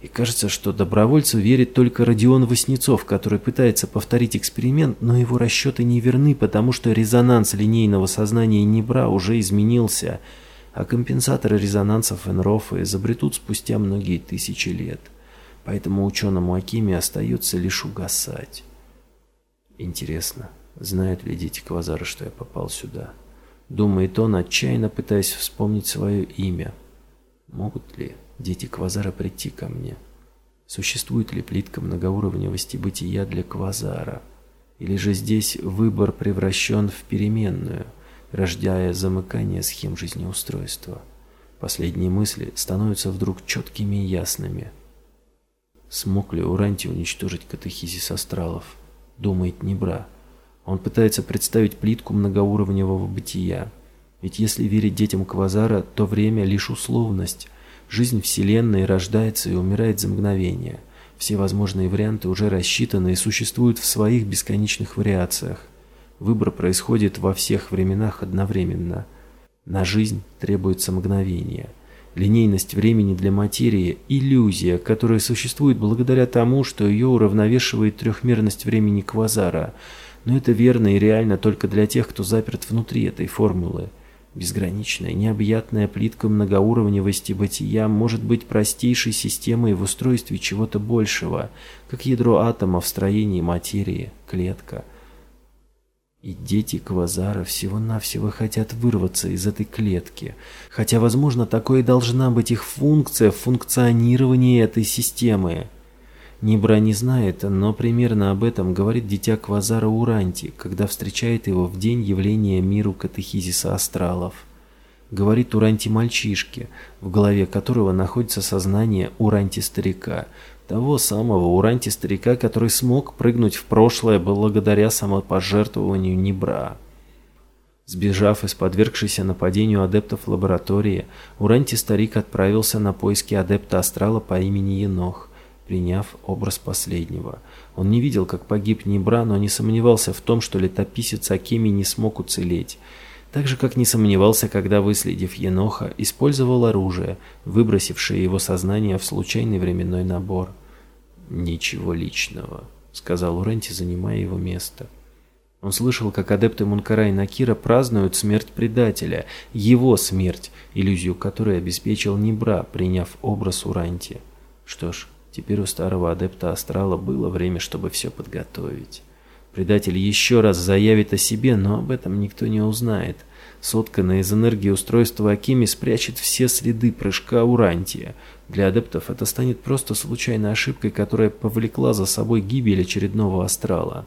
И кажется, что добровольцу верит только Родион Васнецов, который пытается повторить эксперимент, но его расчеты не верны, потому что резонанс линейного сознания Небра уже изменился, а компенсаторы резонансов Энрофа изобретут спустя многие тысячи лет. Поэтому ученому Акиме остается лишь угасать. Интересно, знают ли дети Квазара, что я попал сюда? Думает он, отчаянно пытаясь вспомнить свое имя. Могут ли дети Квазара прийти ко мне? Существует ли плитка многоуровневости бытия для Квазара? Или же здесь выбор превращен в переменную, рождая замыкание схем жизнеустройства? Последние мысли становятся вдруг четкими и ясными. Смог ли Уранти уничтожить катехизис астралов? Думает Небра. Он пытается представить плитку многоуровневого бытия. Ведь если верить детям Квазара, то время лишь условность. Жизнь Вселенной рождается и умирает за мгновение. Все возможные варианты уже рассчитаны и существуют в своих бесконечных вариациях. Выбор происходит во всех временах одновременно. На жизнь требуется мгновение – Линейность времени для материи – иллюзия, которая существует благодаря тому, что ее уравновешивает трехмерность времени квазара. Но это верно и реально только для тех, кто заперт внутри этой формулы. Безграничная, необъятная плитка многоуровневости бытия может быть простейшей системой в устройстве чего-то большего, как ядро атома в строении материи, клетка – и дети Квазара всего-навсего хотят вырваться из этой клетки. Хотя, возможно, такой и должна быть их функция в функционировании этой системы. Нибра не знает, но примерно об этом говорит дитя Квазара Уранти, когда встречает его в день явления миру катехизиса астралов. говорит Уранти-мальчишке, в голове которого находится сознание Уранти-старика, того самого Уранти-старика, который смог прыгнуть в прошлое благодаря самопожертвованию Небра. Сбежав из подвергшейся нападению адептов лаборатории, Уранти-старик отправился на поиски адепта астрала по имени Енох, приняв образ последнего. Он не видел, как погиб Небра, но не сомневался в том, что летописец Акеми не смог уцелеть. Так же, как не сомневался, когда, выследив Еноха, использовал оружие, выбросившее его сознание в случайный временной набор. «Ничего личного», — сказал Уренти, занимая его место. Он слышал, как адепты Мункара и Накира празднуют смерть предателя, его смерть, иллюзию которой обеспечил Небра, приняв образ Уранти. Что ж, теперь у старого адепта Астрала было время, чтобы все подготовить. Предатель еще раз заявит о себе, но об этом никто не узнает. Сотканное из энергии устройство Акими спрячет все следы прыжка Урантия. Для адептов это станет просто случайной ошибкой, которая повлекла за собой гибель очередного астрала.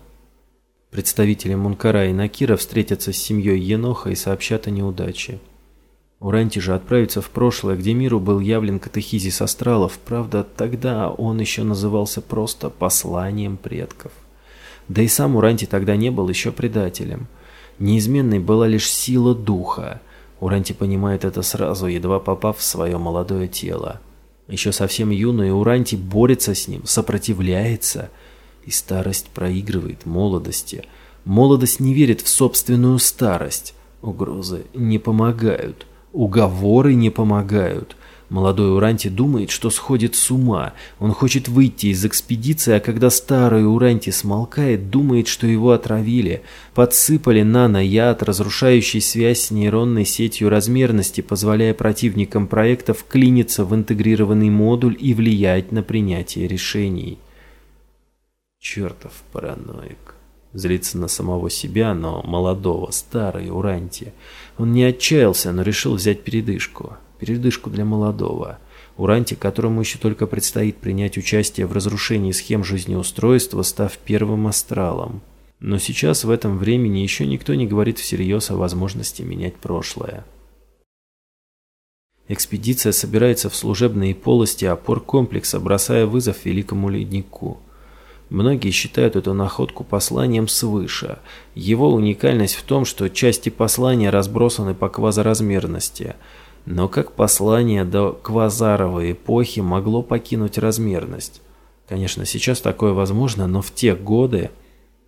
Представители Мункара и Накира встретятся с семьей Еноха и сообщат о неудаче. Уранти же отправится в прошлое, где миру был явлен катехизис астралов, правда, тогда он еще назывался просто «посланием предков». Да и сам Уранти тогда не был еще предателем. Неизменной была лишь сила духа. Уранти понимает это сразу, едва попав в свое молодое тело. Еще совсем юный Уранти борется с ним, сопротивляется – и старость проигрывает молодости. Молодость не верит в собственную старость. Угрозы не помогают. Уговоры не помогают. Молодой Уранти думает, что сходит с ума. Он хочет выйти из экспедиции, а когда старый Уранти смолкает, думает, что его отравили. Подсыпали нано-яд, разрушающий связь с нейронной сетью размерности, позволяя противникам проекта вклиниться в интегрированный модуль и влиять на принятие решений. Чертов параноик. Злится на самого себя, но молодого, старый, Уранти. Он не отчаялся, но решил взять передышку. Передышку для молодого. Уранти, которому еще только предстоит принять участие в разрушении схем жизнеустройства, став первым астралом. Но сейчас в этом времени еще никто не говорит всерьез о возможности менять прошлое. Экспедиция собирается в служебные полости опор комплекса, бросая вызов великому леднику – Многие считают эту находку посланием свыше. Его уникальность в том, что части послания разбросаны по квазоразмерности. Но как послание до квазаровой эпохи могло покинуть размерность? Конечно, сейчас такое возможно, но в те годы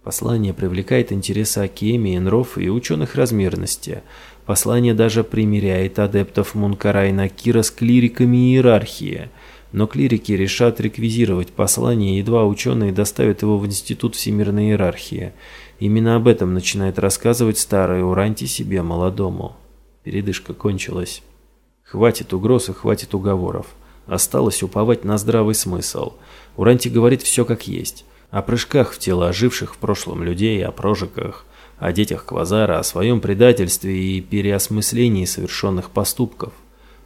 послание привлекает интересы Акеми, Энров и ученых размерности. Послание даже примиряет адептов Мункара и Накира с клириками иерархии – но клирики решат реквизировать послание, едва ученые доставят его в Институт Всемирной Иерархии. Именно об этом начинает рассказывать старый Уранти себе, молодому. Передышка кончилась. Хватит угроз и хватит уговоров. Осталось уповать на здравый смысл. Уранти говорит все как есть. О прыжках в тело оживших в прошлом людей, о прожиках, о детях Квазара, о своем предательстве и переосмыслении совершенных поступков.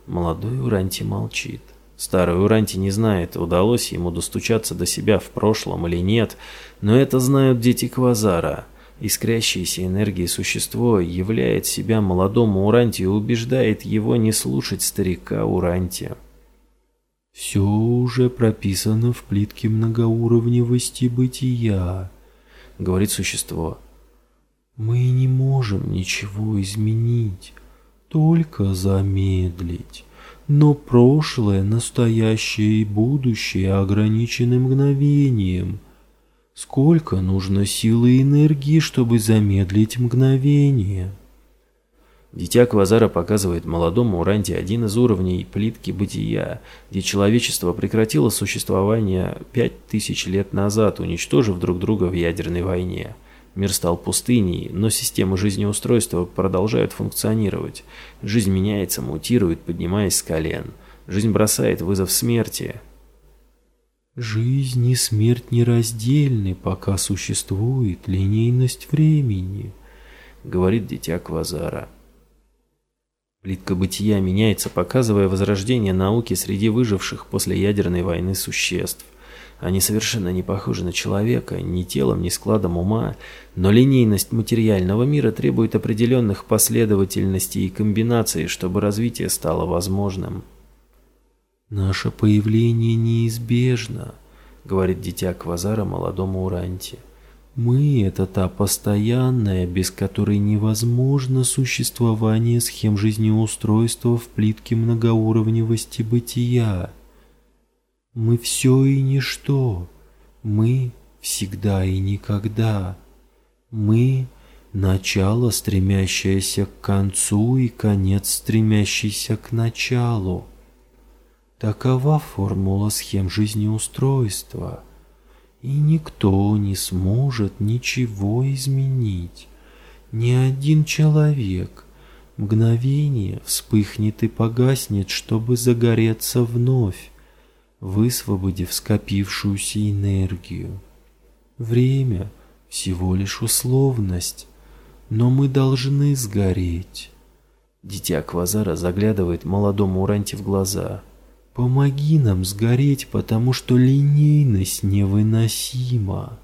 Молодой Уранти молчит. Старый Уранти не знает, удалось ему достучаться до себя в прошлом или нет, но это знают дети Квазара. Искрящееся энергией существо являет себя молодому Уранти и убеждает его не слушать старика Уранти. «Все уже прописано в плитке многоуровневости бытия», — говорит существо. «Мы не можем ничего изменить, только замедлить». Но прошлое, настоящее и будущее ограничены мгновением. Сколько нужно силы и энергии, чтобы замедлить мгновение? Дитя Квазара показывает молодому Уранте один из уровней плитки бытия, где человечество прекратило существование пять тысяч лет назад, уничтожив друг друга в ядерной войне. Мир стал пустыней, но системы жизнеустройства продолжают функционировать. Жизнь меняется, мутирует, поднимаясь с колен. Жизнь бросает вызов смерти. Жизнь и смерть нераздельны, пока существует линейность времени, говорит дитя Квазара. Плитка бытия меняется, показывая возрождение науки среди выживших после ядерной войны существ. Они совершенно не похожи на человека, ни телом, ни складом ума, но линейность материального мира требует определенных последовательностей и комбинаций, чтобы развитие стало возможным. «Наше появление неизбежно», — говорит дитя Квазара молодому Уранте. «Мы — это та постоянная, без которой невозможно существование схем жизнеустройства в плитке многоуровневости бытия». Мы все и ничто. Мы всегда и никогда. Мы — начало, стремящееся к концу, и конец, стремящийся к началу. Такова формула схем жизнеустройства, и никто не сможет ничего изменить. Ни один человек — мгновение вспыхнет и погаснет, чтобы загореться вновь высвободив скопившуюся энергию. Время — всего лишь условность, но мы должны сгореть. Дитя Квазара заглядывает молодому Уранте в глаза. «Помоги нам сгореть, потому что линейность невыносима».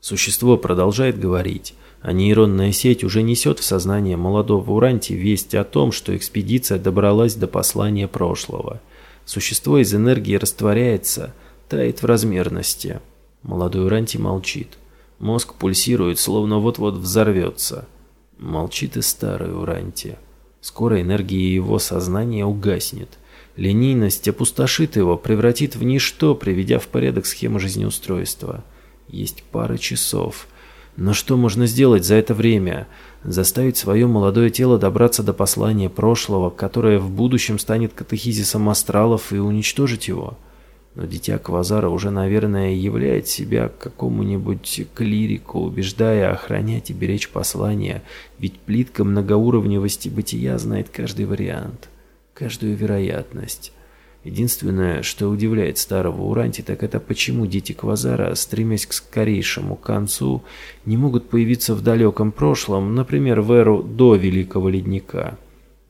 Существо продолжает говорить, а нейронная сеть уже несет в сознание молодого Уранти весть о том, что экспедиция добралась до послания прошлого — Существо из энергии растворяется, тает в размерности. Молодой Ранти молчит. Мозг пульсирует, словно вот-вот взорвется. Молчит и старый Уранти. Скоро энергия его сознания угаснет. Линейность опустошит его, превратит в ничто, приведя в порядок схему жизнеустройства. Есть пара часов. Но что можно сделать за это время? заставить свое молодое тело добраться до послания прошлого, которое в будущем станет катехизисом астралов и уничтожить его. Но дитя Квазара уже, наверное, являет себя какому-нибудь клирику, убеждая охранять и беречь послание, ведь плитка многоуровневости бытия знает каждый вариант, каждую вероятность. Единственное, что удивляет старого Уранти, так это почему дети Квазара, стремясь к скорейшему концу, не могут появиться в далеком прошлом, например, в эру до Великого Ледника.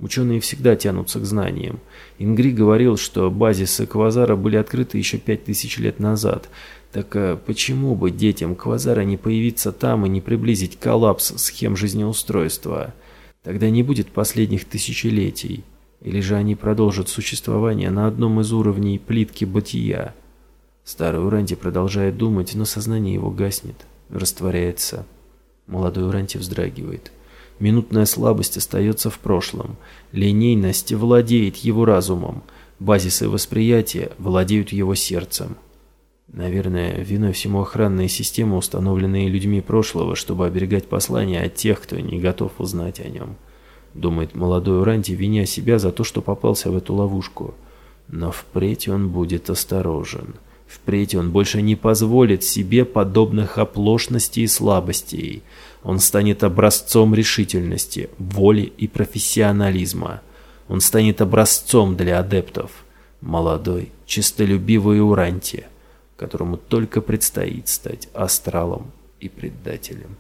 Ученые всегда тянутся к знаниям. Ингри говорил, что базисы Квазара были открыты еще пять тысяч лет назад. Так а почему бы детям Квазара не появиться там и не приблизить коллапс схем жизнеустройства? Тогда не будет последних тысячелетий. Или же они продолжат существование на одном из уровней плитки бытия? Старый Уранти продолжает думать, но сознание его гаснет, растворяется. Молодой Уранти вздрагивает. Минутная слабость остается в прошлом. Линейность владеет его разумом. Базисы восприятия владеют его сердцем. Наверное, виной всему охранные системы, установленные людьми прошлого, чтобы оберегать послания от тех, кто не готов узнать о нем думает молодой Уранти, виня себя за то, что попался в эту ловушку. Но впредь он будет осторожен. Впредь он больше не позволит себе подобных оплошностей и слабостей. Он станет образцом решительности, воли и профессионализма. Он станет образцом для адептов. Молодой, чистолюбивый Уранти, которому только предстоит стать астралом и предателем.